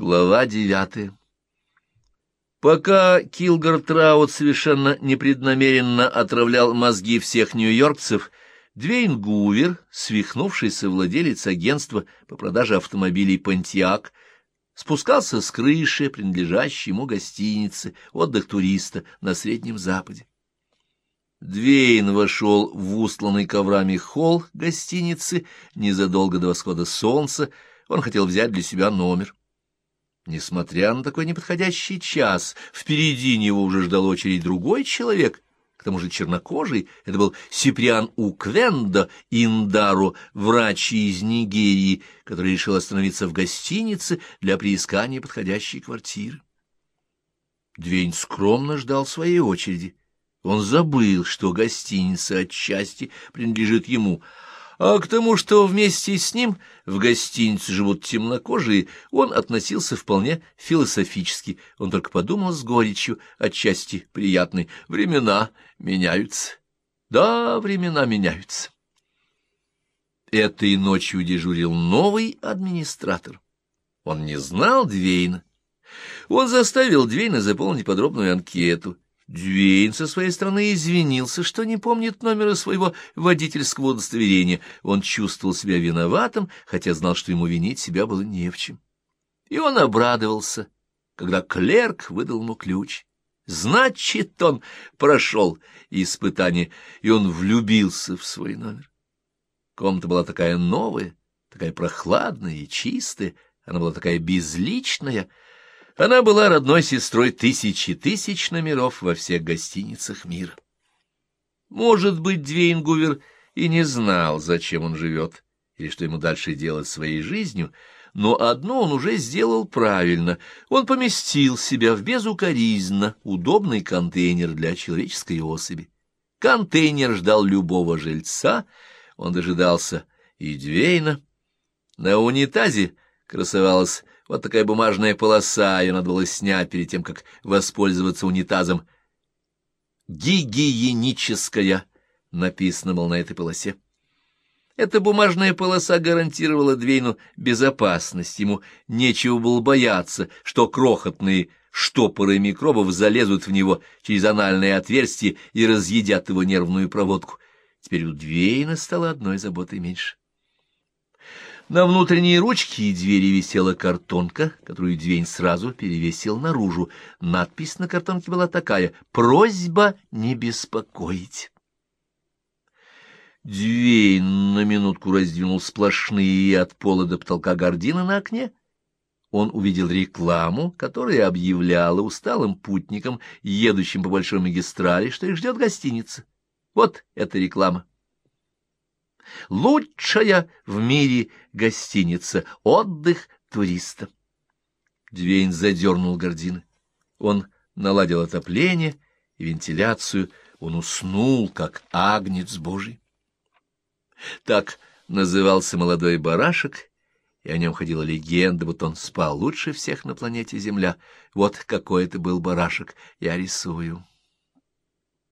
Глава девятая Пока Килгар Траут совершенно непреднамеренно отравлял мозги всех нью-йоркцев, Двейн Гувер, свихнувшийся владелец агентства по продаже автомобилей «Понтиак», спускался с крыши, принадлежащей ему гостиницы, отдых туриста на Среднем Западе. Двейн вошел в устланный коврами холл гостиницы незадолго до восхода солнца, он хотел взять для себя номер. Несмотря на такой неподходящий час, впереди него уже ждал очередь другой человек, к тому же чернокожий, это был Сиприан Уквендо Индаро, врач из Нигерии, который решил остановиться в гостинице для приискания подходящей квартиры. Двень скромно ждал своей очереди. Он забыл, что гостиница отчасти принадлежит ему, а к тому, что вместе с ним в гостинице живут темнокожие, он относился вполне философически. Он только подумал с горечью, отчасти приятной. Времена меняются. Да, времена меняются. Этой ночью дежурил новый администратор. Он не знал Двейна. Он заставил Двейна заполнить подробную анкету. Дюэйн со своей стороны извинился, что не помнит номера своего водительского удостоверения. Он чувствовал себя виноватым, хотя знал, что ему винить себя было не в чем. И он обрадовался, когда клерк выдал ему ключ. Значит, он прошел испытание, и он влюбился в свой номер. Комната была такая новая, такая прохладная и чистая, она была такая безличная — она была родной сестрой тысячи тысяч номеров во всех гостиницах мира. Может быть, Двейнгувер и не знал, зачем он живет, или что ему дальше делать своей жизнью, но одно он уже сделал правильно. Он поместил себя в безукоризненно удобный контейнер для человеческой особи. Контейнер ждал любого жильца, он дожидался и Двейна. На унитазе красовалась вот такая бумажная полоса, ее надо было снять перед тем, как воспользоваться унитазом. «Гигиеническая» написано, мол, на этой полосе. Эта бумажная полоса гарантировала Двейну безопасность. Ему нечего было бояться, что крохотные штопоры микробов залезут в него через анальное отверстие и разъедят его нервную проводку. Теперь у Двейна стало одной заботой меньше. На внутренней ручке и двери висела картонка, которую Двень сразу перевесил наружу. Надпись на картонке была такая «Просьба не беспокоить». Двейн на минутку раздвинул сплошные от пола до потолка гардины на окне. Он увидел рекламу, которая объявляла усталым путникам, едущим по большой магистрали, что их ждет гостиница. Вот эта реклама лучшая в мире гостиница, отдых туриста. Двейн задернул гардины. Он наладил отопление и вентиляцию, он уснул, как агнец божий. Так назывался молодой барашек, и о нем ходила легенда, будто он спал лучше всех на планете Земля. Вот какой это был барашек, я рисую.